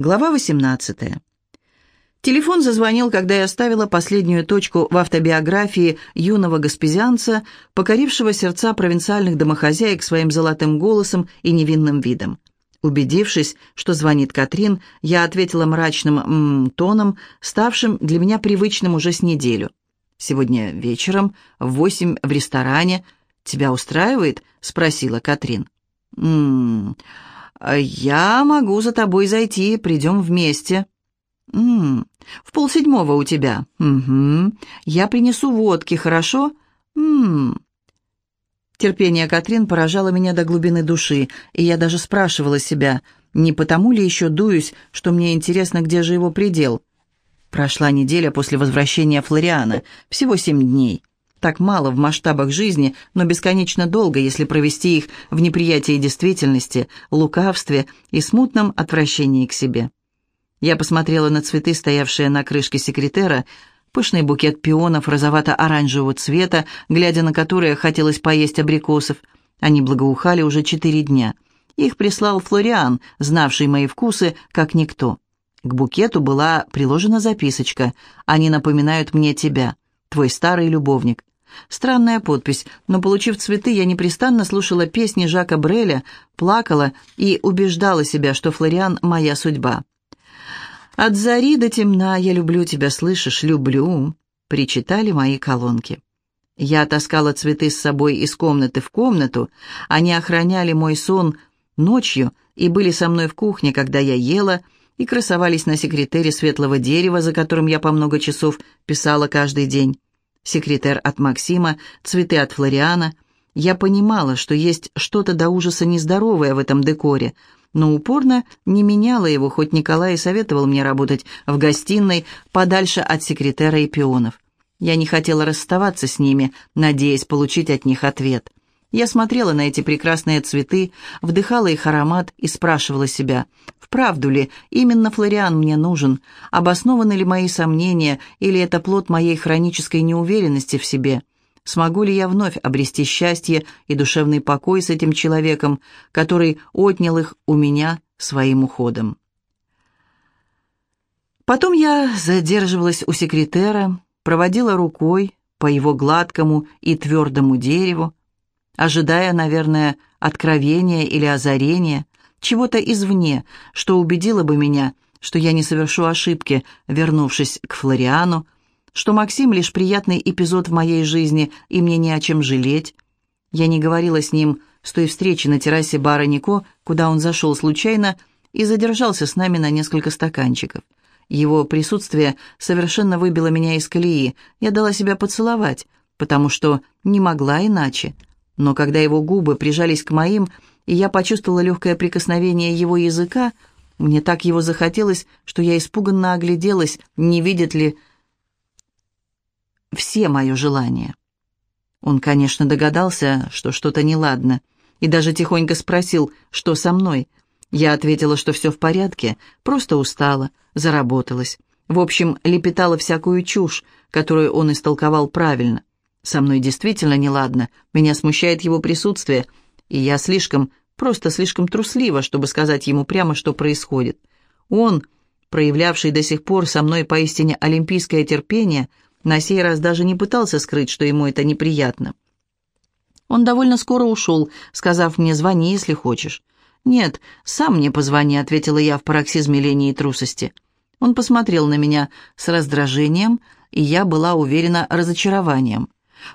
Глава 18. Телефон зазвонил, когда я ставила последнюю точку в автобиографии юного гаспезианца, покорившего сердца провинциальных домохозяек своим золотым голосом и невинным видом. Убедившись, что звонит Катрин, я ответила мрачным м -м, тоном, ставшим для меня привычным уже с неделю. «Сегодня вечером в восемь в ресторане. Тебя устраивает?» — спросила Катрин. «М -м, «Я могу за тобой зайти, придем вместе». «М -м, «В полседьмого у тебя». «Угу. Я принесу водки, хорошо?» «М-м». Терпение Катрин поражало меня до глубины души, и я даже спрашивала себя, не потому ли еще дуюсь, что мне интересно, где же его предел. Прошла неделя после возвращения Флориана, всего семь дней так мало в масштабах жизни, но бесконечно долго, если провести их в неприятии действительности, лукавстве и смутном отвращении к себе. Я посмотрела на цветы, стоявшие на крышке секретера, пышный букет пионов розовато-оранжевого цвета, глядя на которые хотелось поесть абрикосов. Они благоухали уже четыре дня. Их прислал Флориан, знавший мои вкусы, как никто. К букету была приложена записочка «Они напоминают мне тебя, твой старый любовник». Странная подпись, но, получив цветы, я непрестанно слушала песни Жака Бреля, плакала и убеждала себя, что Флориан — моя судьба. «От зари до темна я люблю тебя, слышишь, люблю», — причитали мои колонки. Я таскала цветы с собой из комнаты в комнату, они охраняли мой сон ночью и были со мной в кухне, когда я ела, и красовались на секретере светлого дерева, за которым я по много часов писала каждый день секретер от Максима, цветы от Флориана. Я понимала, что есть что-то до ужаса нездоровое в этом декоре, но упорно не меняла его, хоть Николай и советовал мне работать в гостиной подальше от секретера и пионов. Я не хотела расставаться с ними, надеясь получить от них ответ. Я смотрела на эти прекрасные цветы, вдыхала их аромат и спрашивала себя, вправду ли именно Флориан мне нужен, обоснованы ли мои сомнения или это плод моей хронической неуверенности в себе. Смогу ли я вновь обрести счастье и душевный покой с этим человеком, который отнял их у меня своим уходом? Потом я задерживалась у секретера, проводила рукой по его гладкому и твердому дереву, ожидая, наверное, откровения или озарения, чего-то извне, что убедило бы меня, что я не совершу ошибки, вернувшись к Флориану, что Максим лишь приятный эпизод в моей жизни, и мне не о чем жалеть. Я не говорила с ним с той встречи на террасе бара Нико, куда он зашел случайно и задержался с нами на несколько стаканчиков. Его присутствие совершенно выбило меня из колеи. Я дала себя поцеловать, потому что не могла иначе но когда его губы прижались к моим, и я почувствовала легкое прикосновение его языка, мне так его захотелось, что я испуганно огляделась, не видит ли все мое желание. Он, конечно, догадался, что что-то неладно, и даже тихонько спросил, что со мной. Я ответила, что все в порядке, просто устала, заработалась. В общем, лепетала всякую чушь, которую он истолковал правильно. Со мной действительно неладно, меня смущает его присутствие, и я слишком, просто слишком труслива, чтобы сказать ему прямо, что происходит. Он, проявлявший до сих пор со мной поистине олимпийское терпение, на сей раз даже не пытался скрыть, что ему это неприятно. Он довольно скоро ушел, сказав мне «звони, если хочешь». «Нет, сам мне позвони», — ответила я в пароксизме лени и трусости. Он посмотрел на меня с раздражением, и я была уверена разочарованием.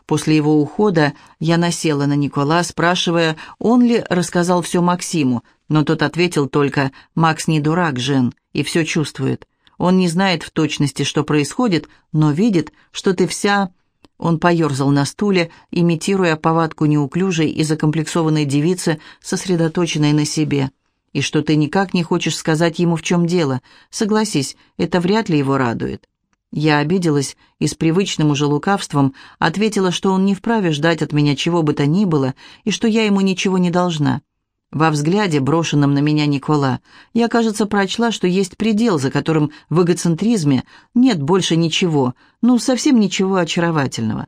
После его ухода я насела на Никола, спрашивая, он ли рассказал все Максиму, но тот ответил только «Макс не дурак, Жен, и все чувствует. Он не знает в точности, что происходит, но видит, что ты вся...» Он поерзал на стуле, имитируя повадку неуклюжей и закомплексованной девицы, сосредоточенной на себе. «И что ты никак не хочешь сказать ему, в чем дело. Согласись, это вряд ли его радует». Я обиделась и с привычным уже лукавством ответила, что он не вправе ждать от меня чего бы то ни было и что я ему ничего не должна. Во взгляде, брошенном на меня Никола, я, кажется, прочла, что есть предел, за которым в эгоцентризме нет больше ничего, ну, совсем ничего очаровательного.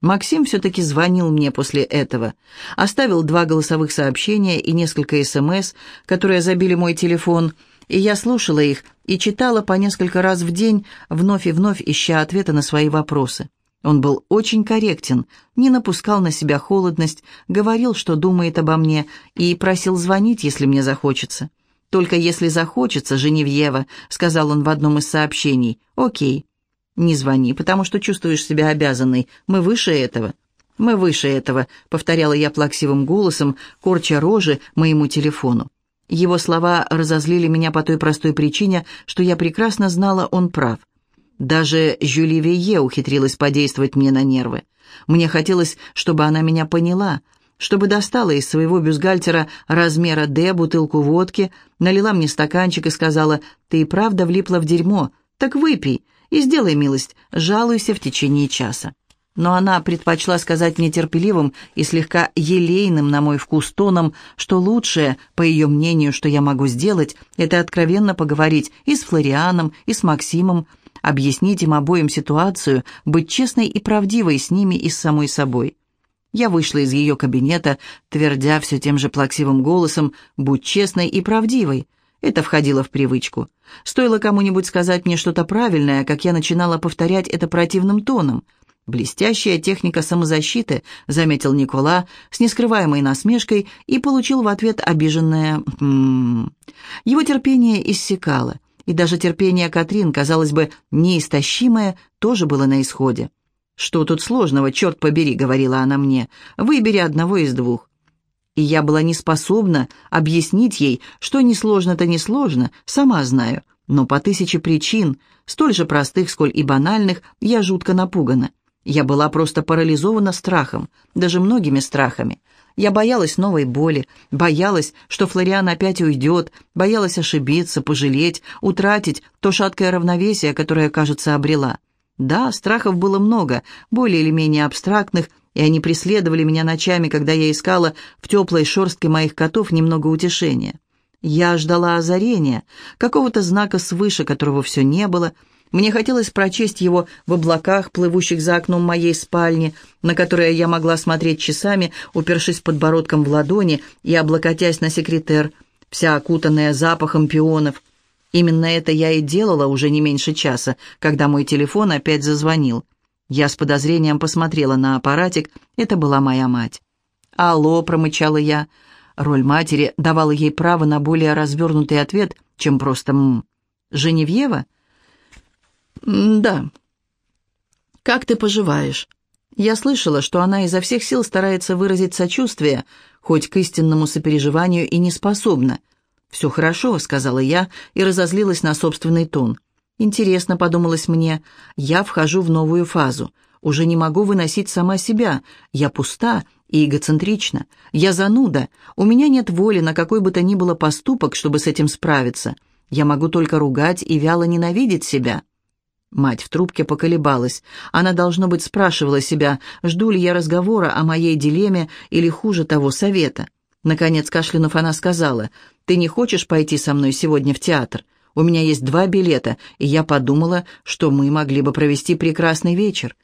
Максим все-таки звонил мне после этого, оставил два голосовых сообщения и несколько СМС, которые забили мой телефон, и я слушала их и читала по несколько раз в день, вновь и вновь ища ответы на свои вопросы. Он был очень корректен, не напускал на себя холодность, говорил, что думает обо мне, и просил звонить, если мне захочется. «Только если захочется, Женевьева», — сказал он в одном из сообщений. «Окей». «Не звони, потому что чувствуешь себя обязанной. Мы выше этого». «Мы выше этого», — повторяла я плаксивым голосом, корча рожи моему телефону. Его слова разозлили меня по той простой причине, что я прекрасно знала, он прав. Даже Жюли Вие ухитрилась подействовать мне на нервы. Мне хотелось, чтобы она меня поняла, чтобы достала из своего бюстгальтера размера «Д» бутылку водки, налила мне стаканчик и сказала, «Ты и правда влипла в дерьмо, так выпей и сделай милость, жалуйся в течение часа» но она предпочла сказать мне терпеливым и слегка елейным на мой вкус тоном, что лучшее, по ее мнению, что я могу сделать, это откровенно поговорить и с Флорианом, и с Максимом, объяснить им обоим ситуацию, быть честной и правдивой с ними и с самой собой. Я вышла из ее кабинета, твердя все тем же плаксивым голосом «Будь честной и правдивой». Это входило в привычку. Стоило кому-нибудь сказать мне что-то правильное, как я начинала повторять это противным тоном – «Блестящая техника самозащиты», — заметил Никола с нескрываемой насмешкой и получил в ответ обиженное «м -м Его терпение иссякало, и даже терпение Катрин, казалось бы, неистощимое, тоже было на исходе. «Что тут сложного, черт побери», — говорила она мне, — «выбери одного из двух». И я была не способна объяснить ей, что несложно-то несложно, сама знаю, но по тысяче причин, столь же простых, сколь и банальных, я жутко напугана. Я была просто парализована страхом, даже многими страхами. Я боялась новой боли, боялась, что Флориан опять уйдет, боялась ошибиться, пожалеть, утратить то шаткое равновесие, которое, кажется, обрела. Да, страхов было много, более или менее абстрактных, и они преследовали меня ночами, когда я искала в теплой шорстке моих котов немного утешения. Я ждала озарения, какого-то знака свыше, которого все не было — мне хотелось прочесть его в облаках, плывущих за окном моей спальни, на которое я могла смотреть часами, упершись подбородком в ладони и облокотясь на секретер, вся окутанная запахом пионов. Именно это я и делала уже не меньше часа, когда мой телефон опять зазвонил. Я с подозрением посмотрела на аппаратик, это была моя мать. «Алло», — промычала я. Роль матери давала ей право на более развернутый ответ, чем просто «м». «Женевьева?» «Да». «Как ты поживаешь?» Я слышала, что она изо всех сил старается выразить сочувствие, хоть к истинному сопереживанию и не способна. «Все хорошо», — сказала я и разозлилась на собственный тон. «Интересно», — подумалось мне, — «я вхожу в новую фазу. Уже не могу выносить сама себя. Я пуста и эгоцентрична. Я зануда. У меня нет воли на какой бы то ни было поступок, чтобы с этим справиться. Я могу только ругать и вяло ненавидеть себя». Мать в трубке поколебалась. Она, должно быть, спрашивала себя, жду ли я разговора о моей дилемме или, хуже того, совета. Наконец, кашлянув, она сказала, «Ты не хочешь пойти со мной сегодня в театр? У меня есть два билета, и я подумала, что мы могли бы провести прекрасный вечер».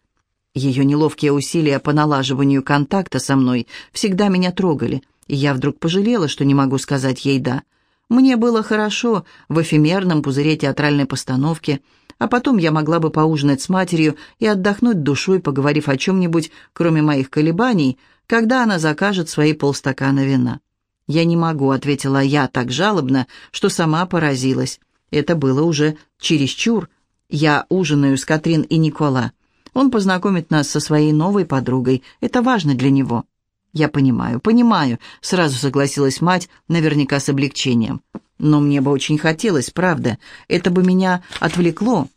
Ее неловкие усилия по налаживанию контакта со мной всегда меня трогали, и я вдруг пожалела, что не могу сказать ей «да». Мне было хорошо в эфемерном пузыре театральной постановки – а потом я могла бы поужинать с матерью и отдохнуть душой, поговорив о чем-нибудь, кроме моих колебаний, когда она закажет свои полстакана вина. «Я не могу», — ответила я так жалобно, что сама поразилась. Это было уже чересчур. Я ужинаю с Катрин и Никола. Он познакомит нас со своей новой подругой. Это важно для него. «Я понимаю, понимаю», — сразу согласилась мать, наверняка с облегчением. «Но мне бы очень хотелось, правда. Это бы меня отвлекло».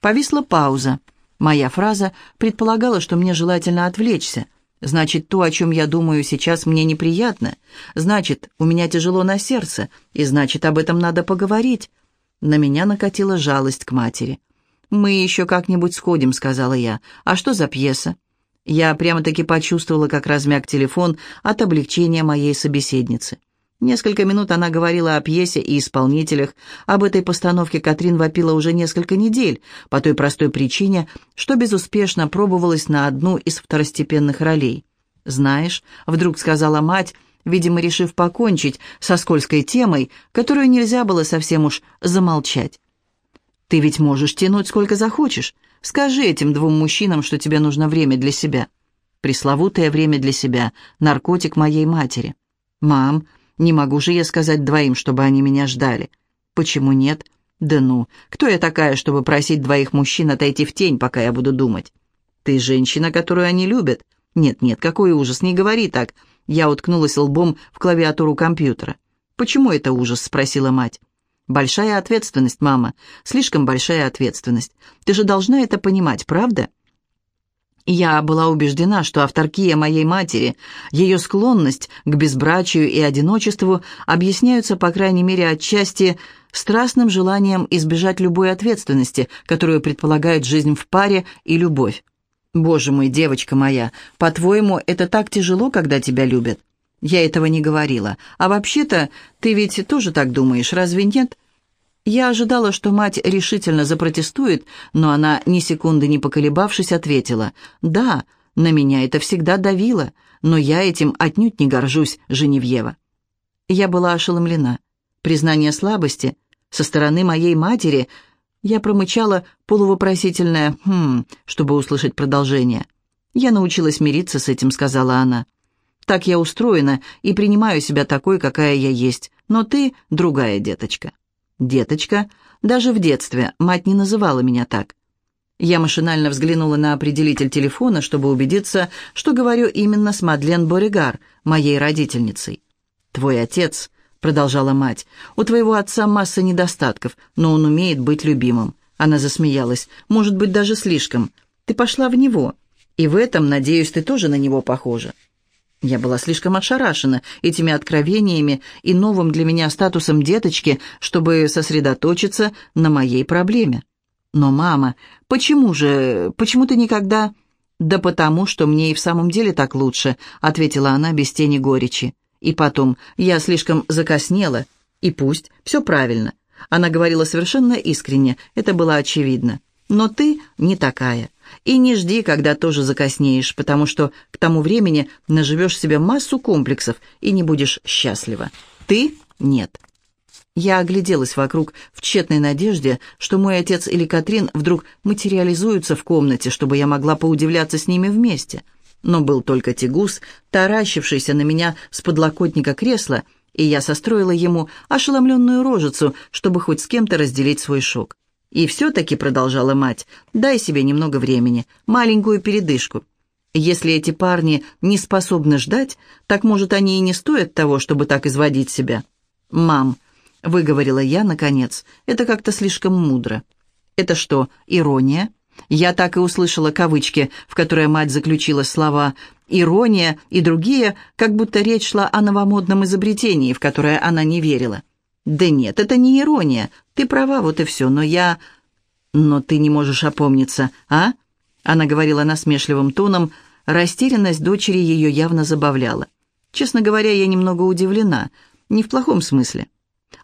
Повисла пауза. Моя фраза предполагала, что мне желательно отвлечься. Значит, то, о чем я думаю сейчас, мне неприятно. Значит, у меня тяжело на сердце, и значит, об этом надо поговорить. На меня накатила жалость к матери. «Мы еще как-нибудь сходим», — сказала я. «А что за пьеса?» Я прямо-таки почувствовала, как размяк телефон от облегчения моей собеседницы. Несколько минут она говорила о пьесе и исполнителях. Об этой постановке Катрин вопила уже несколько недель, по той простой причине, что безуспешно пробовалась на одну из второстепенных ролей. «Знаешь», — вдруг сказала мать, видимо, решив покончить со скользкой темой, которую нельзя было совсем уж замолчать. «Ты ведь можешь тянуть сколько захочешь. Скажи этим двум мужчинам, что тебе нужно время для себя». Пресловутое время для себя, наркотик моей матери. «Мам, не могу же я сказать двоим, чтобы они меня ждали». «Почему нет?» «Да ну, кто я такая, чтобы просить двоих мужчин отойти в тень, пока я буду думать?» «Ты женщина, которую они любят». «Нет-нет, какой ужас, не говори так». Я уткнулась лбом в клавиатуру компьютера. «Почему это ужас?» — спросила мать. «Большая ответственность, мама. Слишком большая ответственность. Ты же должна это понимать, правда?» Я была убеждена, что авторкия моей матери, ее склонность к безбрачию и одиночеству объясняются, по крайней мере, отчасти страстным желанием избежать любой ответственности, которую предполагает жизнь в паре и любовь. «Боже мой, девочка моя, по-твоему, это так тяжело, когда тебя любят?» Я этого не говорила. А вообще-то, ты ведь тоже так думаешь, разве нет? Я ожидала, что мать решительно запротестует, но она, ни секунды не поколебавшись, ответила, «Да, на меня это всегда давило, но я этим отнюдь не горжусь, Женевьева». Я была ошеломлена. Признание слабости со стороны моей матери я промычала полувопросительное «хм», чтобы услышать продолжение. «Я научилась мириться с этим», — сказала она. «Так я устроена и принимаю себя такой, какая я есть, но ты другая деточка». «Деточка». Даже в детстве мать не называла меня так. Я машинально взглянула на определитель телефона, чтобы убедиться, что говорю именно с Мадлен Боригар, моей родительницей. «Твой отец», — продолжала мать, — «у твоего отца масса недостатков, но он умеет быть любимым». Она засмеялась. «Может быть, даже слишком. Ты пошла в него. И в этом, надеюсь, ты тоже на него похожа». Я была слишком ошарашена этими откровениями и новым для меня статусом деточки, чтобы сосредоточиться на моей проблеме. Но, мама, почему же, почему ты никогда... «Да потому, что мне и в самом деле так лучше», — ответила она без тени горечи. «И потом, я слишком закоснела. И пусть, все правильно». Она говорила совершенно искренне, это было очевидно. «Но ты не такая. И не жди, когда тоже закоснеешь, потому что к тому времени наживешь себе массу комплексов и не будешь счастлива. Ты — нет. Я огляделась вокруг в тщетной надежде, что мой отец или Катрин вдруг материализуются в комнате, чтобы я могла поудивляться с ними вместе. Но был только тягус, таращившийся на меня с подлокотника кресла, и я состроила ему ошеломленную рожицу, чтобы хоть с кем-то разделить свой шок. «И все-таки», — продолжала мать, — «дай себе немного времени, маленькую передышку. Если эти парни не способны ждать, так, может, они и не стоят того, чтобы так изводить себя». «Мам», — выговорила я, наконец, — «это как-то слишком мудро». «Это что, ирония?» Я так и услышала кавычки, в которые мать заключила слова «ирония» и другие, как будто речь шла о новомодном изобретении, в которое она не верила. «Да нет, это не ирония. Ты права, вот и все, но я...» «Но ты не можешь опомниться, а?» Она говорила насмешливым тоном. Растерянность дочери ее явно забавляла. Честно говоря, я немного удивлена. Не в плохом смысле.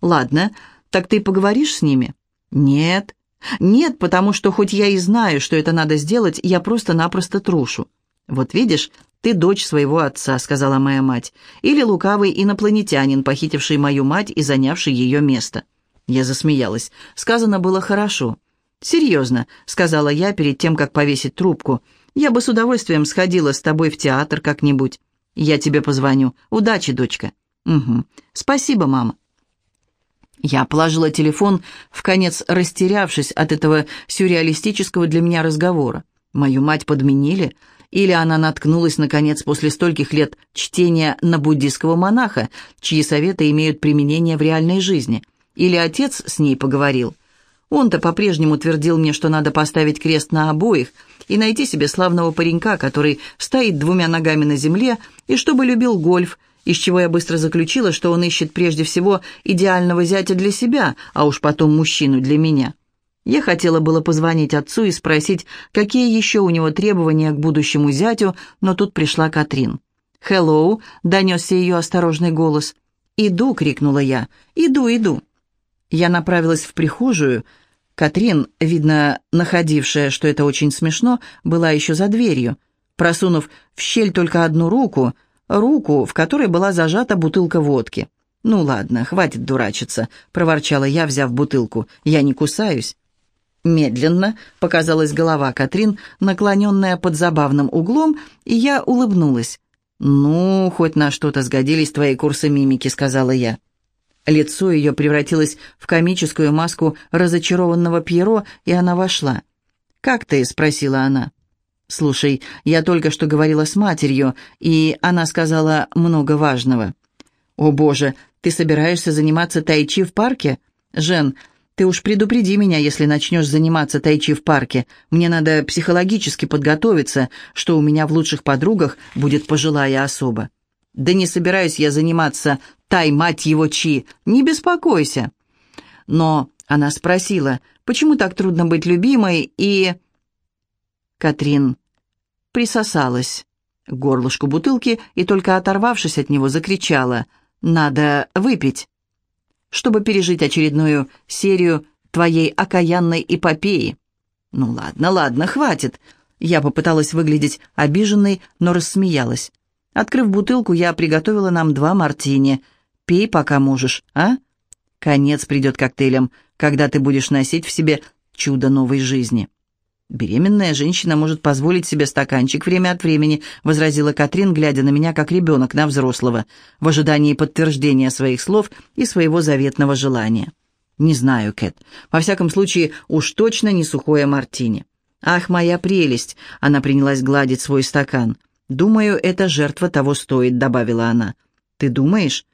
«Ладно, так ты поговоришь с ними?» «Нет. Нет, потому что хоть я и знаю, что это надо сделать, я просто-напросто трушу. Вот видишь, «Ты дочь своего отца», — сказала моя мать, «или лукавый инопланетянин, похитивший мою мать и занявший ее место». Я засмеялась. Сказано было хорошо. «Серьезно», — сказала я перед тем, как повесить трубку. «Я бы с удовольствием сходила с тобой в театр как-нибудь. Я тебе позвоню. Удачи, дочка». «Угу. Спасибо, мама». Я положила телефон, в конец растерявшись от этого сюрреалистического для меня разговора. Мою мать подменили, или она наткнулась, наконец, после стольких лет чтения на буддийского монаха, чьи советы имеют применение в реальной жизни. Или отец с ней поговорил. Он-то по-прежнему твердил мне, что надо поставить крест на обоих и найти себе славного паренька, который стоит двумя ногами на земле и чтобы любил гольф, из чего я быстро заключила, что он ищет прежде всего идеального зятя для себя, а уж потом мужчину для меня. Я хотела было позвонить отцу и спросить, какие еще у него требования к будущему зятю, но тут пришла Катрин. «Хеллоу!» — донесся ее осторожный голос. «Иду!» — крикнула я. «Иду, иду!» Я направилась в прихожую. Катрин, видно, находившая, что это очень смешно, была еще за дверью. Просунув в щель только одну руку, руку, в которой была зажата бутылка водки. «Ну ладно, хватит дурачиться», — проворчала я, взяв бутылку. «Я не кусаюсь». Медленно показалась голова Катрин, наклоненная под забавным углом, и я улыбнулась. «Ну, хоть на что-то сгодились твои курсы мимики», — сказала я. Лицо ее превратилось в комическую маску разочарованного Пьеро, и она вошла. «Как ты?» — спросила она. «Слушай, я только что говорила с матерью, и она сказала много важного». «О, Боже, ты собираешься заниматься тайчи в парке? Жен, ты уж предупреди меня, если начнешь заниматься тайчи в парке. Мне надо психологически подготовиться, что у меня в лучших подругах будет пожилая особа». «Да не собираюсь я заниматься тай, мать его, чи, не беспокойся». Но она спросила, почему так трудно быть любимой, и... Катрин присосалась к горлышку бутылки и, только оторвавшись от него, закричала «Надо выпить» чтобы пережить очередную серию твоей окаянной эпопеи. Ну ладно, ладно, хватит. Я попыталась выглядеть обиженной, но рассмеялась. Открыв бутылку, я приготовила нам два мартини. Пей, пока можешь, а? Конец придет коктейлям, когда ты будешь носить в себе чудо новой жизни. «Беременная женщина может позволить себе стаканчик время от времени», возразила Катрин, глядя на меня как ребенок на взрослого, в ожидании подтверждения своих слов и своего заветного желания. «Не знаю, Кэт. Во всяком случае, уж точно не сухое мартини». «Ах, моя прелесть!» — она принялась гладить свой стакан. «Думаю, эта жертва того стоит», — добавила она. «Ты думаешь?»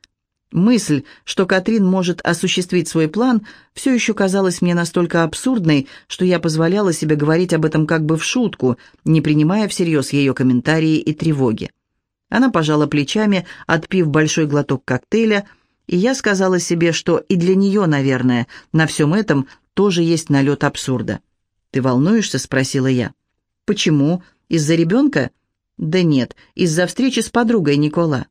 Мысль, что Катрин может осуществить свой план, все еще казалась мне настолько абсурдной, что я позволяла себе говорить об этом как бы в шутку, не принимая всерьез ее комментарии и тревоги. Она пожала плечами, отпив большой глоток коктейля, и я сказала себе, что и для нее, наверное, на всем этом тоже есть налет абсурда. «Ты волнуешься?» — спросила я. «Почему? Из-за ребенка?» «Да нет, из-за встречи с подругой Никола».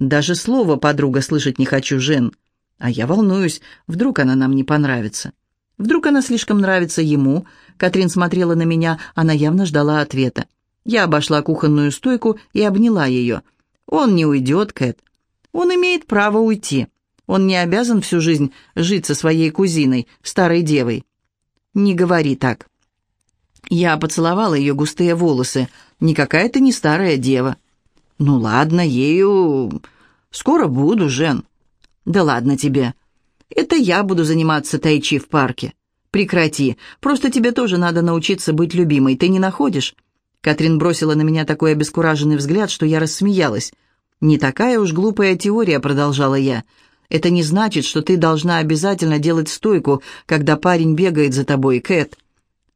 Даже слова подруга слышать не хочу, Жен. А я волнуюсь, вдруг она нам не понравится. Вдруг она слишком нравится ему. Катрин смотрела на меня, она явно ждала ответа. Я обошла кухонную стойку и обняла ее. Он не уйдет, Кэт. Он имеет право уйти. Он не обязан всю жизнь жить со своей кузиной, старой девой. Не говори так. Я поцеловала ее густые волосы. Никакая ты не старая дева. «Ну ладно, ею... Скоро буду, Жен». «Да ладно тебе. Это я буду заниматься тайчи в парке». «Прекрати. Просто тебе тоже надо научиться быть любимой. Ты не находишь?» Катрин бросила на меня такой обескураженный взгляд, что я рассмеялась. «Не такая уж глупая теория», — продолжала я. «Это не значит, что ты должна обязательно делать стойку, когда парень бегает за тобой, Кэт».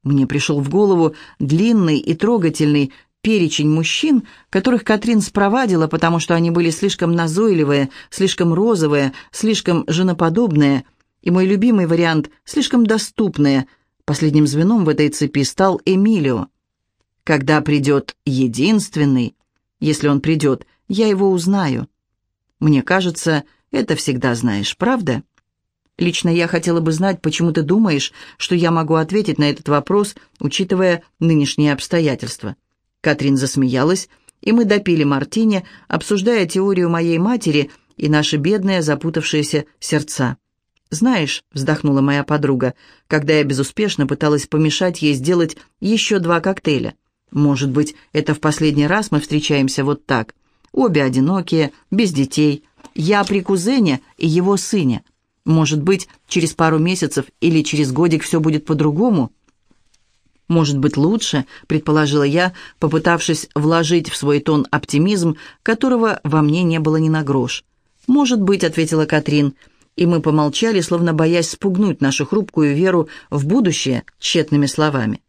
Мне пришел в голову длинный и трогательный перечень мужчин, которых Катрин спровадила, потому что они были слишком назойливые, слишком розовые, слишком женоподобные, и мой любимый вариант — слишком доступные. Последним звеном в этой цепи стал Эмилио. Когда придет единственный, если он придет, я его узнаю. Мне кажется, это всегда знаешь, правда? Лично я хотела бы знать, почему ты думаешь, что я могу ответить на этот вопрос, учитывая нынешние обстоятельства. Катрин засмеялась, и мы допили мартини, обсуждая теорию моей матери и наши бедные запутавшиеся сердца. «Знаешь», — вздохнула моя подруга, когда я безуспешно пыталась помешать ей сделать еще два коктейля. «Может быть, это в последний раз мы встречаемся вот так. Обе одинокие, без детей. Я при кузене и его сыне. Может быть, через пару месяцев или через годик все будет по-другому?» «Может быть, лучше», — предположила я, попытавшись вложить в свой тон оптимизм, которого во мне не было ни на грош. «Может быть», — ответила Катрин, и мы помолчали, словно боясь спугнуть нашу хрупкую веру в будущее тщетными словами.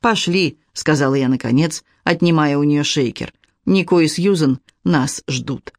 «Пошли», — сказала я наконец, отнимая у нее шейкер. «Нико и Сьюзен нас ждут».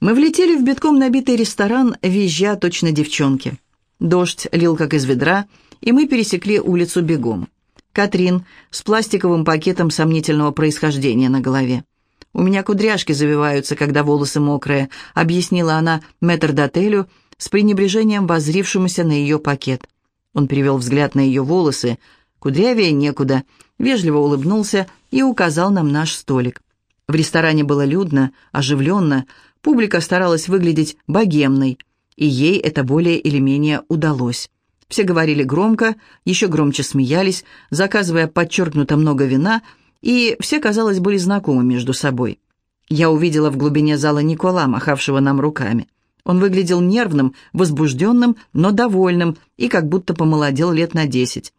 Мы влетели в битком набитый ресторан, визжа точно девчонки. Дождь лил как из ведра, — и мы пересекли улицу бегом. Катрин с пластиковым пакетом сомнительного происхождения на голове. «У меня кудряшки завиваются, когда волосы мокрые», — объяснила она метрдотелю с пренебрежением воззрившемуся на ее пакет. Он перевел взгляд на ее волосы. Кудрявее некуда, вежливо улыбнулся и указал нам наш столик. В ресторане было людно, оживленно, публика старалась выглядеть богемной, и ей это более или менее удалось. Все говорили громко, еще громче смеялись, заказывая подчеркнуто много вина, и все, казалось, были знакомы между собой. Я увидела в глубине зала Никола, махавшего нам руками. Он выглядел нервным, возбужденным, но довольным и как будто помолодел лет на десять.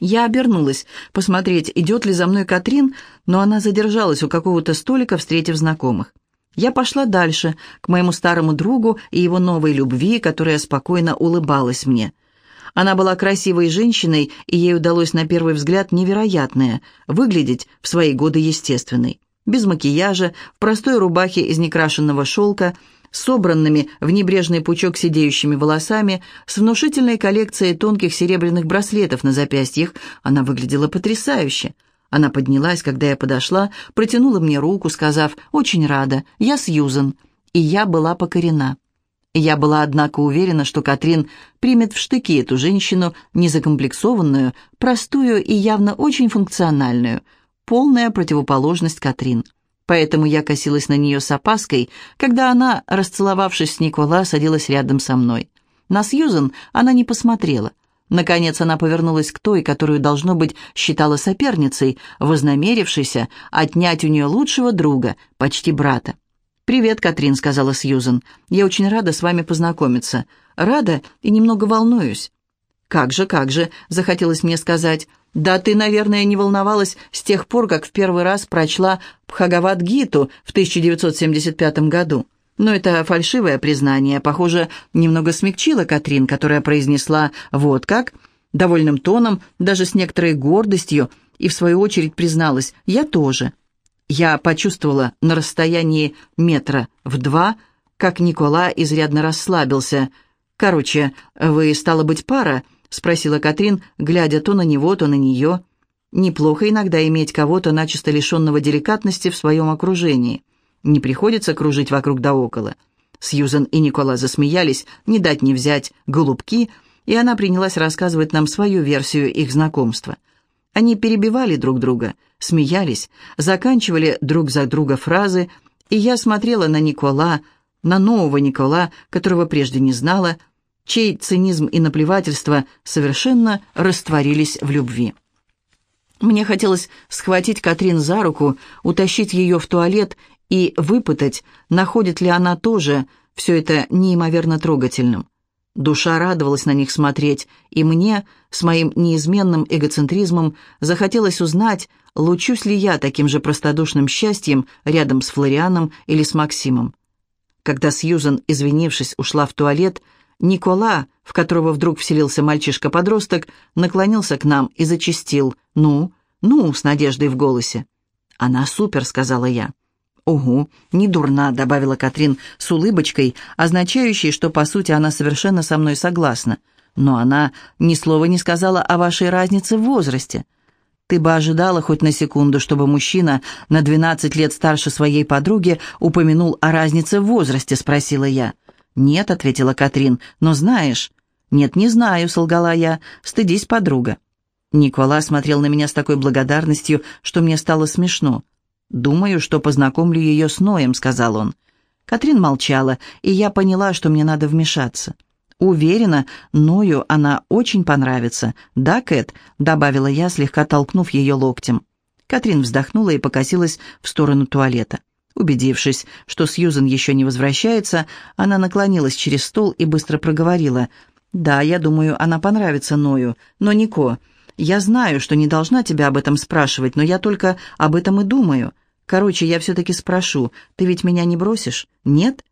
Я обернулась, посмотреть, идет ли за мной Катрин, но она задержалась у какого-то столика, встретив знакомых. Я пошла дальше, к моему старому другу и его новой любви, которая спокойно улыбалась мне. Она была красивой женщиной, и ей удалось на первый взгляд невероятное – выглядеть в свои годы естественной. Без макияжа, в простой рубахе из некрашенного шелка – собранными в небрежный пучок сидеющими волосами, с внушительной коллекцией тонких серебряных браслетов на запястьях, она выглядела потрясающе. Она поднялась, когда я подошла, протянула мне руку, сказав «Очень рада, я Сьюзен». И я была покорена. Я была, однако, уверена, что Катрин примет в штыки эту женщину, незакомплексованную, простую и явно очень функциональную, полная противоположность Катрин поэтому я косилась на нее с опаской, когда она, расцеловавшись с Никола, садилась рядом со мной. На Сьюзен она не посмотрела. Наконец она повернулась к той, которую, должно быть, считала соперницей, вознамерившейся отнять у нее лучшего друга, почти брата. «Привет, Катрин», — сказала Сьюзен. «Я очень рада с вами познакомиться. Рада и немного волнуюсь». «Как же, как же», — захотелось мне сказать. «Да ты, наверное, не волновалась с тех пор, как в первый раз прочла Бхагавад-гиту в 1975 году». Но это фальшивое признание, похоже, немного смягчило Катрин, которая произнесла «вот как», довольным тоном, даже с некоторой гордостью, и в свою очередь призналась «я тоже». Я почувствовала на расстоянии метра в два, как Никола изрядно расслабился. «Короче, вы, стало быть, пара», — спросила Катрин, глядя то на него, то на нее. «Неплохо иногда иметь кого-то, начисто лишенного деликатности в своем окружении. Не приходится кружить вокруг да около». Сьюзен и Никола засмеялись, не дать не взять, голубки, и она принялась рассказывать нам свою версию их знакомства. Они перебивали друг друга, смеялись, заканчивали друг за друга фразы, и я смотрела на Никола, на нового Никола, которого прежде не знала, — чей цинизм и наплевательство совершенно растворились в любви. Мне хотелось схватить Катрин за руку, утащить ее в туалет и выпытать, находит ли она тоже все это неимоверно трогательным. Душа радовалась на них смотреть, и мне, с моим неизменным эгоцентризмом, захотелось узнать, лучусь ли я таким же простодушным счастьем рядом с Флорианом или с Максимом. Когда Сьюзан, извинившись, ушла в туалет, Никола, в которого вдруг вселился мальчишка-подросток, наклонился к нам и зачастил «Ну, ну», с надеждой в голосе. «Она супер», — сказала я. «Угу, не дурна», — добавила Катрин с улыбочкой, означающей, что, по сути, она совершенно со мной согласна. Но она ни слова не сказала о вашей разнице в возрасте. Ты бы ожидала хоть на секунду, чтобы мужчина на 12 лет старше своей подруги упомянул о разнице в возрасте, спросила я. «Нет», — ответила Катрин, — «но знаешь...» «Нет, не знаю», — солгала я, — «стыдись, подруга». Никола смотрел на меня с такой благодарностью, что мне стало смешно. «Думаю, что познакомлю ее с Ноем», — сказал он. Катрин молчала, и я поняла, что мне надо вмешаться. «Уверена, Ною она очень понравится. Да, Кэт?» — добавила я, слегка толкнув ее локтем. Катрин вздохнула и покосилась в сторону туалета. Убедившись, что Сьюзен еще не возвращается, она наклонилась через стол и быстро проговорила. «Да, я думаю, она понравится Ною. Но, Нико, я знаю, что не должна тебя об этом спрашивать, но я только об этом и думаю. Короче, я все-таки спрошу, ты ведь меня не бросишь? Нет?»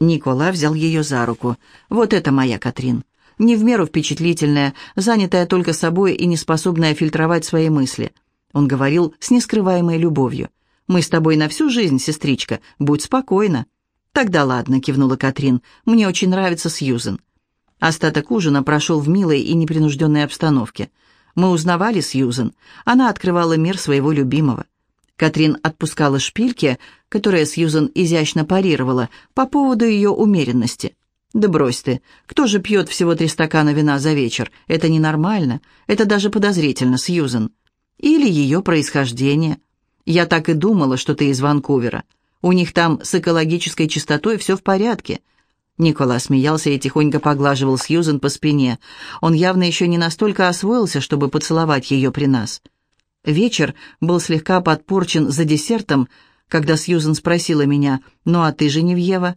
Никола взял ее за руку. «Вот это моя Катрин. Не в меру впечатлительная, занятая только собой и не способная фильтровать свои мысли». Он говорил с нескрываемой любовью. Мы с тобой на всю жизнь, сестричка. Будь спокойна». «Тогда ладно», — кивнула Катрин. «Мне очень нравится Сьюзен». Остаток ужина прошел в милой и непринужденной обстановке. Мы узнавали Сьюзен. Она открывала мир своего любимого. Катрин отпускала шпильки, которые Сьюзен изящно парировала, по поводу ее умеренности. «Да брось ты, кто же пьет всего три стакана вина за вечер? Это ненормально, это даже подозрительно, Сьюзен». Или ее происхождение. Я так и думала, что ты из Ванкувера. У них там с экологической чистотой все в порядке». Никола смеялся и тихонько поглаживал Сьюзен по спине. Он явно еще не настолько освоился, чтобы поцеловать ее при нас. Вечер был слегка подпорчен за десертом, когда Сьюзен спросила меня, «Ну а ты, Женевьева?»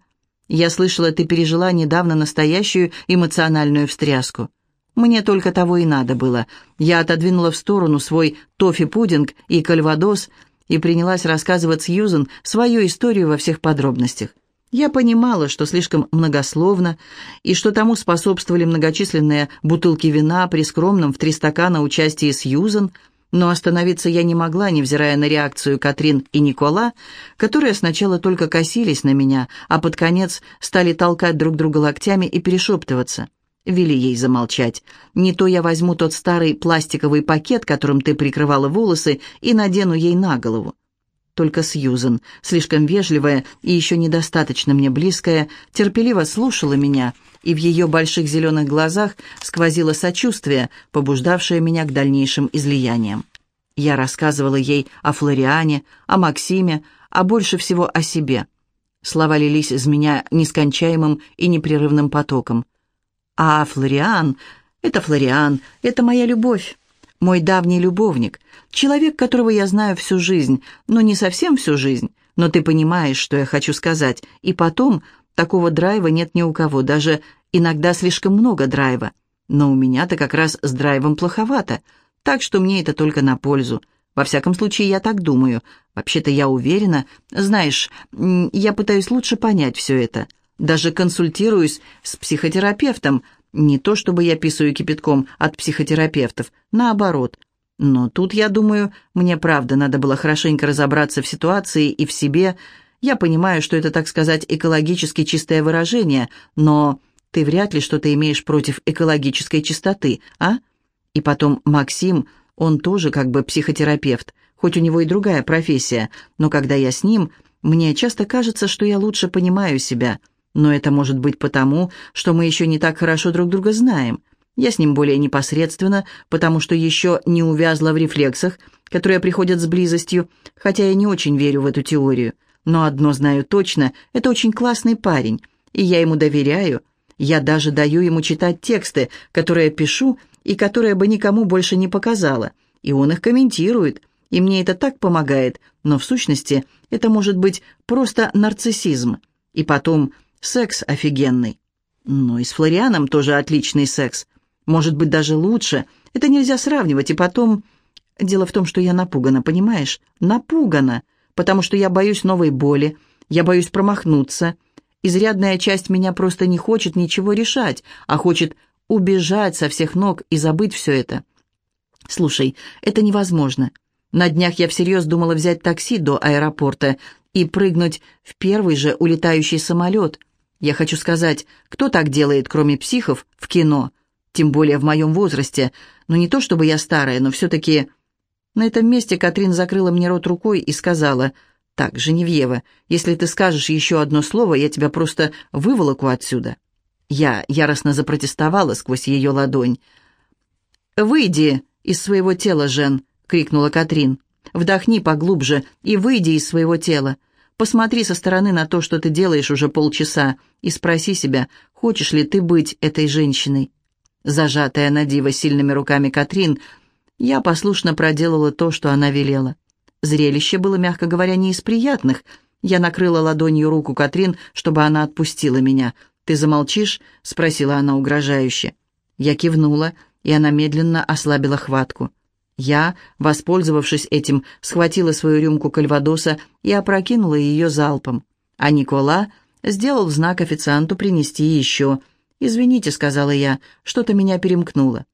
«Я слышала, ты пережила недавно настоящую эмоциональную встряску». Мне только того и надо было. Я отодвинула в сторону свой тофи-пудинг и кальвадос и принялась рассказывать Сьюзен свою историю во всех подробностях. Я понимала, что слишком многословно, и что тому способствовали многочисленные бутылки вина при скромном в три стакана участии Сьюзен – но остановиться я не могла, невзирая на реакцию Катрин и Никола, которые сначала только косились на меня, а под конец стали толкать друг друга локтями и перешептываться. Вели ей замолчать. Не то я возьму тот старый пластиковый пакет, которым ты прикрывала волосы, и надену ей на голову. Только Сьюзен, слишком вежливая и еще недостаточно мне близкая, терпеливо слушала меня — и в ее больших зеленых глазах сквозило сочувствие, побуждавшее меня к дальнейшим излияниям. Я рассказывала ей о Флориане, о Максиме, а больше всего о себе. Слова лились из меня нескончаемым и непрерывным потоком. А Флориан — это Флориан, это моя любовь, мой давний любовник, человек, которого я знаю всю жизнь, но не совсем всю жизнь, но ты понимаешь, что я хочу сказать, и потом такого драйва нет ни у кого, даже Иногда слишком много драйва. Но у меня-то как раз с драйвом плоховато, так что мне это только на пользу. Во всяком случае, я так думаю. Вообще-то я уверена. Знаешь, я пытаюсь лучше понять все это. Даже консультируюсь с психотерапевтом. Не то чтобы я писаю кипятком от психотерапевтов, наоборот. Но тут, я думаю, мне правда надо было хорошенько разобраться в ситуации и в себе. Я понимаю, что это, так сказать, экологически чистое выражение, но ты вряд ли что-то имеешь против экологической чистоты, а? И потом Максим, он тоже как бы психотерапевт, хоть у него и другая профессия, но когда я с ним, мне часто кажется, что я лучше понимаю себя. Но это может быть потому, что мы еще не так хорошо друг друга знаем. Я с ним более непосредственно, потому что еще не увязла в рефлексах, которые приходят с близостью, хотя я не очень верю в эту теорию. Но одно знаю точно, это очень классный парень, и я ему доверяю, я даже даю ему читать тексты, которые пишу и которые бы никому больше не показала. И он их комментирует, и мне это так помогает, но в сущности это может быть просто нарциссизм. И потом секс офигенный. Но и с Флорианом тоже отличный секс. Может быть, даже лучше. Это нельзя сравнивать. И потом... Дело в том, что я напугана, понимаешь? Напугана, потому что я боюсь новой боли, я боюсь промахнуться. Изрядная часть меня просто не хочет ничего решать, а хочет убежать со всех ног и забыть все это. Слушай, это невозможно. На днях я всерьез думала взять такси до аэропорта и прыгнуть в первый же улетающий самолет. Я хочу сказать, кто так делает, кроме психов, в кино? Тем более в моем возрасте. Но не то чтобы я старая, но все-таки... На этом месте Катрин закрыла мне рот рукой и сказала, «Так, Женевьева, если ты скажешь еще одно слово, я тебя просто выволоку отсюда». Я яростно запротестовала сквозь ее ладонь. «Выйди из своего тела, Жен!» — крикнула Катрин. «Вдохни поглубже и выйди из своего тела. Посмотри со стороны на то, что ты делаешь уже полчаса, и спроси себя, хочешь ли ты быть этой женщиной». Зажатая на диво сильными руками Катрин, я послушно проделала то, что она велела. Зрелище было, мягко говоря, не из приятных. Я накрыла ладонью руку Катрин, чтобы она отпустила меня. «Ты замолчишь?» — спросила она угрожающе. Я кивнула, и она медленно ослабила хватку. Я, воспользовавшись этим, схватила свою рюмку кальвадоса и опрокинула ее залпом. А Никола сделал знак официанту принести еще. «Извините», — сказала я, — «что-то меня перемкнуло».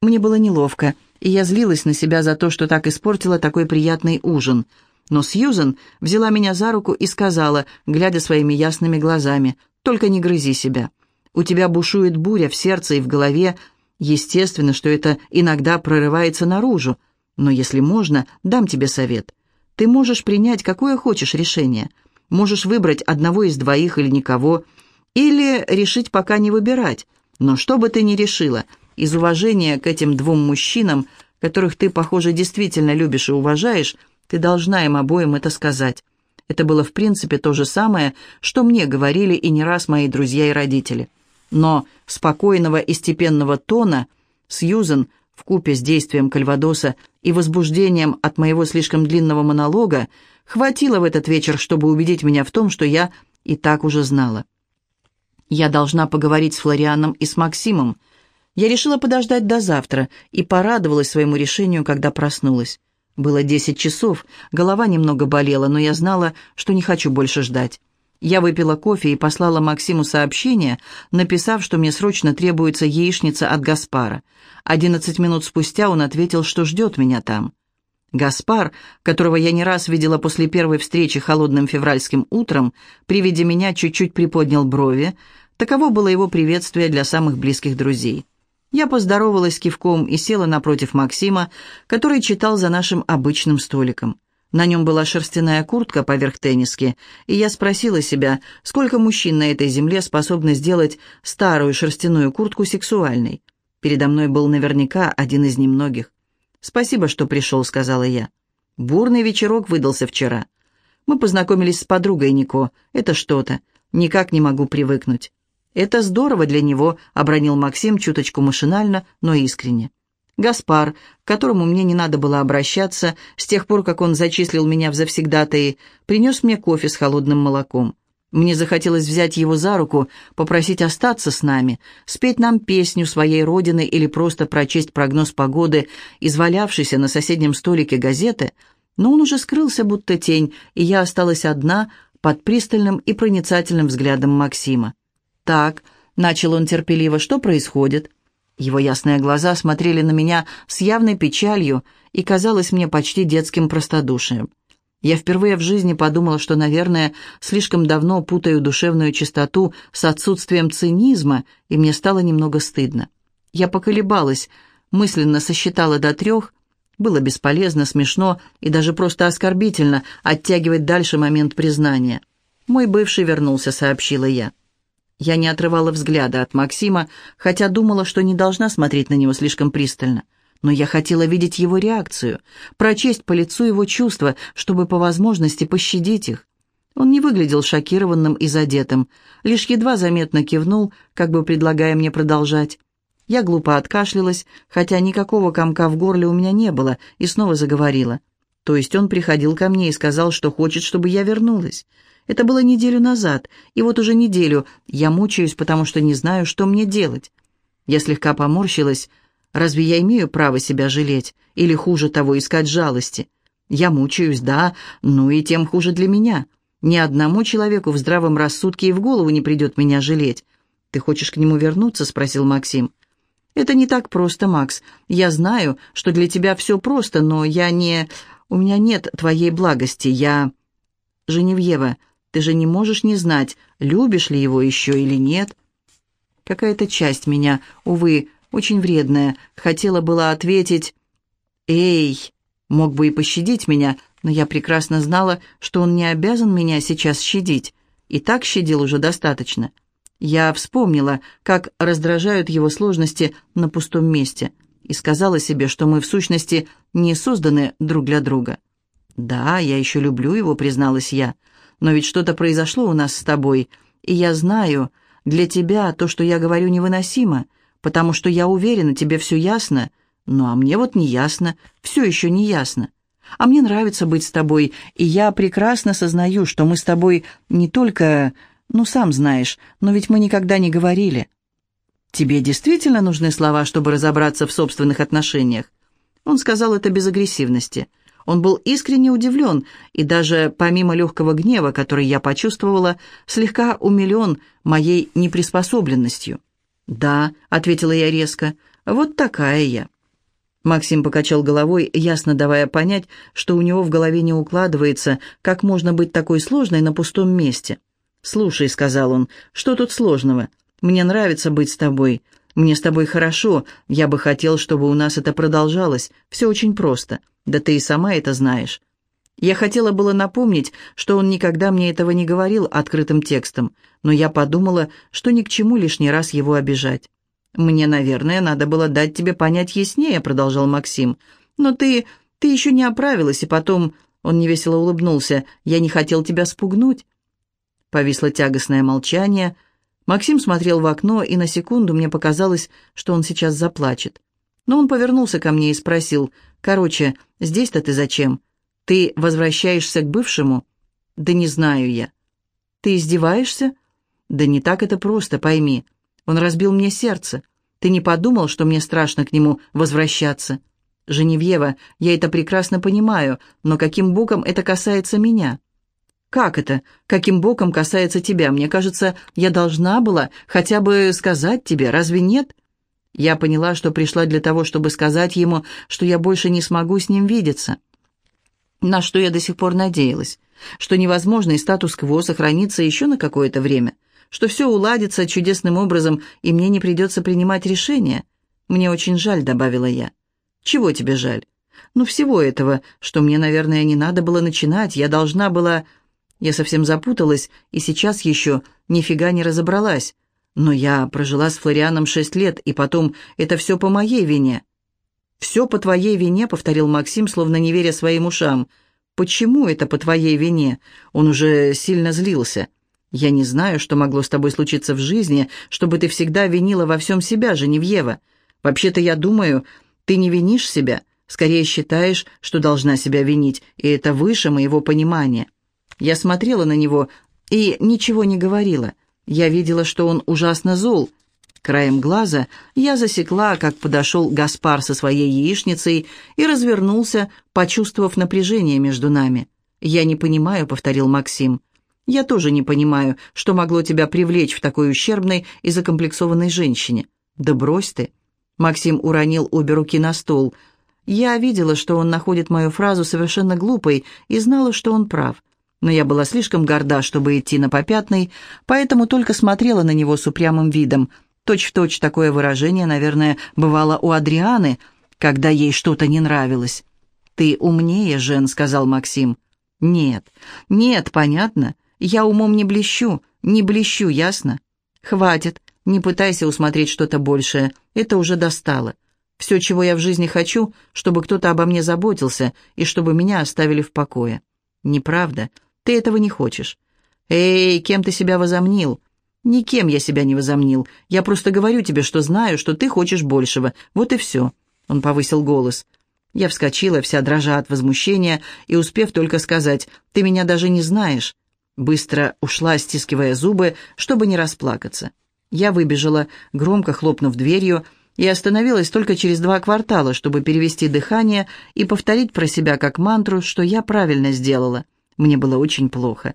Мне было неловко — и я злилась на себя за то, что так испортила такой приятный ужин. Но Сьюзен взяла меня за руку и сказала, глядя своими ясными глазами, «Только не грызи себя. У тебя бушует буря в сердце и в голове. Естественно, что это иногда прорывается наружу. Но если можно, дам тебе совет. Ты можешь принять какое хочешь решение. Можешь выбрать одного из двоих или никого, или решить пока не выбирать. Но что бы ты ни решила, из уважения к этим двум мужчинам, которых ты, похоже, действительно любишь и уважаешь, Ты должна им обоим это сказать. Это было в принципе то же самое, что мне говорили и не раз мои друзья и родители. Но спокойного и степенного тона Сьюзен в купе с действием Кальвадоса и возбуждением от моего слишком длинного монолога хватило в этот вечер, чтобы убедить меня в том, что я и так уже знала. Я должна поговорить с Флорианом и с Максимом. Я решила подождать до завтра и порадовалась своему решению, когда проснулась. Было десять часов, голова немного болела, но я знала, что не хочу больше ждать. Я выпила кофе и послала Максиму сообщение, написав, что мне срочно требуется яичница от Гаспара. Одиннадцать минут спустя он ответил, что ждет меня там. Гаспар, которого я не раз видела после первой встречи холодным февральским утром, при виде меня чуть-чуть приподнял брови. Таково было его приветствие для самых близких друзей. Я поздоровалась кивком и села напротив Максима, который читал за нашим обычным столиком. На нем была шерстяная куртка поверх тенниски, и я спросила себя, сколько мужчин на этой земле способны сделать старую шерстяную куртку сексуальной. Передо мной был наверняка один из немногих. «Спасибо, что пришел», — сказала я. Бурный вечерок выдался вчера. Мы познакомились с подругой Нико. Это что-то. Никак не могу привыкнуть. «Это здорово для него», — обронил Максим чуточку машинально, но искренне. Гаспар, к которому мне не надо было обращаться, с тех пор, как он зачислил меня в завсегдатаи, принес мне кофе с холодным молоком. Мне захотелось взять его за руку, попросить остаться с нами, спеть нам песню своей родины или просто прочесть прогноз погоды, извалявшийся на соседнем столике газеты, но он уже скрылся, будто тень, и я осталась одна под пристальным и проницательным взглядом Максима. «Так», — начал он терпеливо, — «что происходит?» Его ясные глаза смотрели на меня с явной печалью и казалось мне почти детским простодушием. Я впервые в жизни подумала, что, наверное, слишком давно путаю душевную чистоту с отсутствием цинизма, и мне стало немного стыдно. Я поколебалась, мысленно сосчитала до трех. Было бесполезно, смешно и даже просто оскорбительно оттягивать дальше момент признания. «Мой бывший вернулся», — сообщила я. Я не отрывала взгляда от Максима, хотя думала, что не должна смотреть на него слишком пристально. Но я хотела видеть его реакцию, прочесть по лицу его чувства, чтобы по возможности пощадить их. Он не выглядел шокированным и задетым, лишь едва заметно кивнул, как бы предлагая мне продолжать. Я глупо откашлялась, хотя никакого комка в горле у меня не было, и снова заговорила. То есть он приходил ко мне и сказал, что хочет, чтобы я вернулась. Это было неделю назад, и вот уже неделю я мучаюсь, потому что не знаю, что мне делать. Я слегка поморщилась. Разве я имею право себя жалеть? Или хуже того, искать жалости? Я мучаюсь, да, ну и тем хуже для меня. Ни одному человеку в здравом рассудке и в голову не придет меня жалеть. «Ты хочешь к нему вернуться?» — спросил Максим. «Это не так просто, Макс. Я знаю, что для тебя все просто, но я не... У меня нет твоей благости. Я...» «Женевьева, ты же не можешь не знать, любишь ли его еще или нет. Какая-то часть меня, увы, очень вредная, хотела была ответить «Эй!» Мог бы и пощадить меня, но я прекрасно знала, что он не обязан меня сейчас щадить. И так щадил уже достаточно. Я вспомнила, как раздражают его сложности на пустом месте, и сказала себе, что мы в сущности не созданы друг для друга. «Да, я еще люблю его», — призналась я, — но ведь что-то произошло у нас с тобой, и я знаю, для тебя то, что я говорю, невыносимо, потому что я уверена, тебе все ясно, ну а мне вот не ясно, все еще не ясно. А мне нравится быть с тобой, и я прекрасно сознаю, что мы с тобой не только, ну сам знаешь, но ведь мы никогда не говорили. Тебе действительно нужны слова, чтобы разобраться в собственных отношениях? Он сказал это без агрессивности. Он был искренне удивлен и даже, помимо легкого гнева, который я почувствовала, слегка умилен моей неприспособленностью. «Да», — ответила я резко, — «вот такая я». Максим покачал головой, ясно давая понять, что у него в голове не укладывается, как можно быть такой сложной на пустом месте. «Слушай», — сказал он, — «что тут сложного? Мне нравится быть с тобой. Мне с тобой хорошо. Я бы хотел, чтобы у нас это продолжалось. Все очень просто. Да ты и сама это знаешь. Я хотела было напомнить, что он никогда мне этого не говорил открытым текстом, но я подумала, что ни к чему лишний раз его обижать. «Мне, наверное, надо было дать тебе понять яснее», — продолжал Максим. «Но ты... ты еще не оправилась, и потом... Он невесело улыбнулся. «Я не хотел тебя спугнуть». Повисло тягостное молчание. Максим смотрел в окно, и на секунду мне показалось, что он сейчас заплачет. Но он повернулся ко мне и спросил, «Короче, здесь-то ты зачем? Ты возвращаешься к бывшему?» «Да не знаю я». «Ты издеваешься?» «Да не так это просто, пойми. Он разбил мне сердце. Ты не подумал, что мне страшно к нему возвращаться?» «Женевьева, я это прекрасно понимаю, но каким боком это касается меня?» «Как это? Каким боком касается тебя? Мне кажется, я должна была хотя бы сказать тебе, разве нет?» Я поняла, что пришла для того, чтобы сказать ему, что я больше не смогу с ним видеться. На что я до сих пор надеялась, что невозможный статус-кво сохранится еще на какое-то время, что все уладится чудесным образом, и мне не придется принимать решения. «Мне очень жаль», — добавила я. «Чего тебе жаль?» «Ну, всего этого, что мне, наверное, не надо было начинать, я должна была...» Я совсем запуталась и сейчас еще нифига не разобралась. Но я прожила с Флорианом шесть лет, и потом это все по моей вине. «Все по твоей вине», — повторил Максим, словно не веря своим ушам. «Почему это по твоей вине?» Он уже сильно злился. «Я не знаю, что могло с тобой случиться в жизни, чтобы ты всегда винила во всем себя, Женевьева. Вообще-то я думаю, ты не винишь себя, скорее считаешь, что должна себя винить, и это выше моего понимания». Я смотрела на него и ничего не говорила. Я видела, что он ужасно зол. Краем глаза я засекла, как подошел Гаспар со своей яичницей и развернулся, почувствовав напряжение между нами. «Я не понимаю», — повторил Максим. «Я тоже не понимаю, что могло тебя привлечь в такой ущербной и закомплексованной женщине. Да брось ты». Максим уронил обе руки на стол. Я видела, что он находит мою фразу совершенно глупой и знала, что он прав но я была слишком горда, чтобы идти на попятный, поэтому только смотрела на него с упрямым видом. Точь-в-точь точь такое выражение, наверное, бывало у Адрианы, когда ей что-то не нравилось. «Ты умнее, Жен», — сказал Максим. «Нет, нет, понятно. Я умом не блещу, не блещу, ясно? Хватит, не пытайся усмотреть что-то большее, это уже достало. Все, чего я в жизни хочу, чтобы кто-то обо мне заботился и чтобы меня оставили в покое. Неправда, ты этого не хочешь. Эй, кем ты себя возомнил? Никем я себя не возомнил. Я просто говорю тебе, что знаю, что ты хочешь большего. Вот и все. Он повысил голос. Я вскочила, вся дрожа от возмущения, и успев только сказать «ты меня даже не знаешь», быстро ушла, стискивая зубы, чтобы не расплакаться. Я выбежала, громко хлопнув дверью, и остановилась только через два квартала, чтобы перевести дыхание и повторить про себя как мантру, что я правильно сделала. Мне было очень плохо.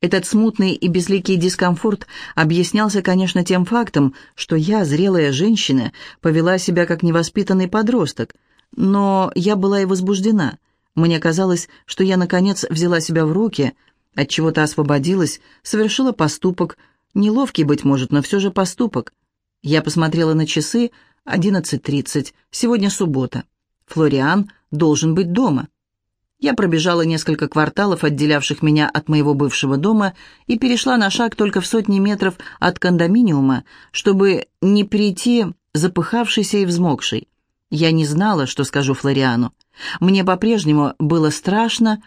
Этот смутный и безликий дискомфорт объяснялся, конечно, тем фактом, что я, зрелая женщина, повела себя как невоспитанный подросток. Но я была и возбуждена. Мне казалось, что я, наконец, взяла себя в руки, от чего то освободилась, совершила поступок, неловкий, быть может, но все же поступок. Я посмотрела на часы, 11.30, сегодня суббота. Флориан должен быть дома. Я пробежала несколько кварталов, отделявших меня от моего бывшего дома, и перешла на шаг только в сотни метров от кондоминиума, чтобы не прийти запыхавшейся и взмокшей. Я не знала, что скажу Флориану. Мне по-прежнему было страшно,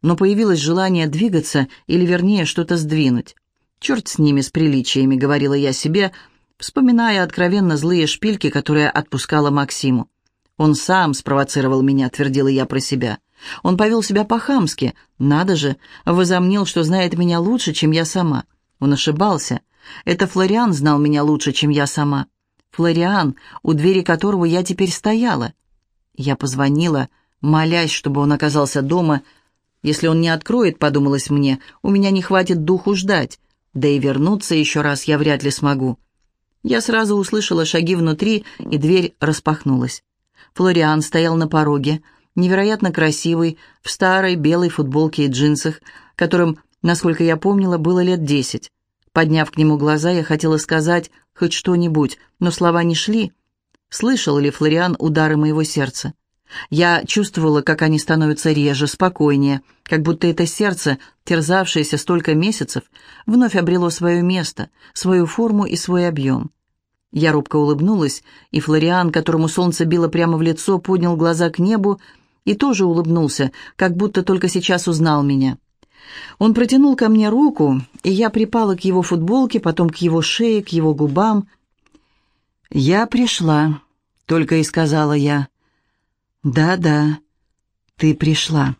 но появилось желание двигаться или, вернее, что-то сдвинуть. «Черт с ними, с приличиями», — говорила я себе, вспоминая откровенно злые шпильки, которые отпускала Максиму. «Он сам спровоцировал меня», — твердила я про себя. Он повел себя по-хамски. Надо же, возомнил, что знает меня лучше, чем я сама. Он ошибался. Это Флориан знал меня лучше, чем я сама. Флориан, у двери которого я теперь стояла. Я позвонила, молясь, чтобы он оказался дома. Если он не откроет, подумалось мне, у меня не хватит духу ждать. Да и вернуться еще раз я вряд ли смогу. Я сразу услышала шаги внутри, и дверь распахнулась. Флориан стоял на пороге, невероятно красивый, в старой белой футболке и джинсах, которым, насколько я помнила, было лет десять. Подняв к нему глаза, я хотела сказать хоть что-нибудь, но слова не шли. Слышал ли Флориан удары моего сердца? Я чувствовала, как они становятся реже, спокойнее, как будто это сердце, терзавшееся столько месяцев, вновь обрело свое место, свою форму и свой объем. Я робко улыбнулась, и Флориан, которому солнце било прямо в лицо, поднял глаза к небу и тоже улыбнулся, как будто только сейчас узнал меня. Он протянул ко мне руку, и я припала к его футболке, потом к его шее, к его губам. «Я пришла», — только и сказала я. «Да-да, ты пришла».